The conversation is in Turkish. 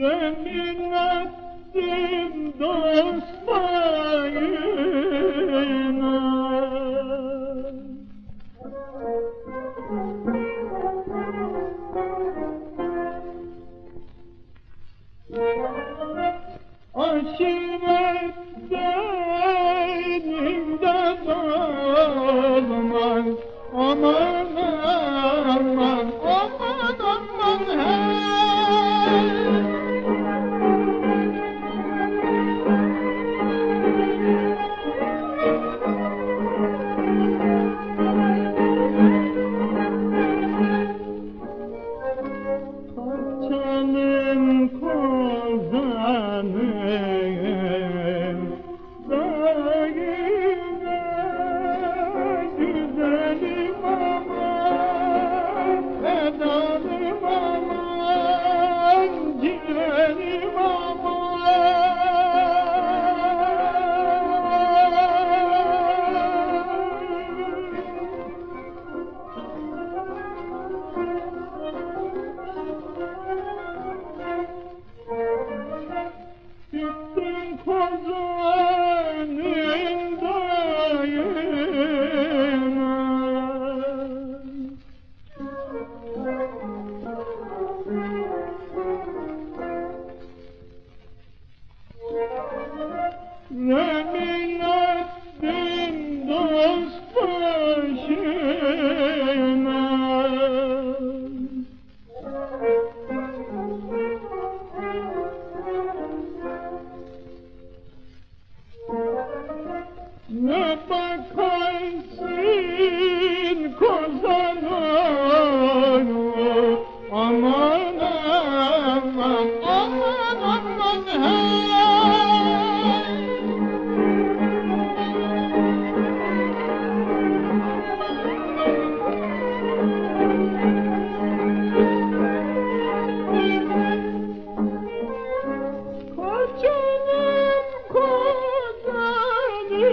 Yemin ettim dostlarına. Aşiret derdim de dolmaz aman Not by choice.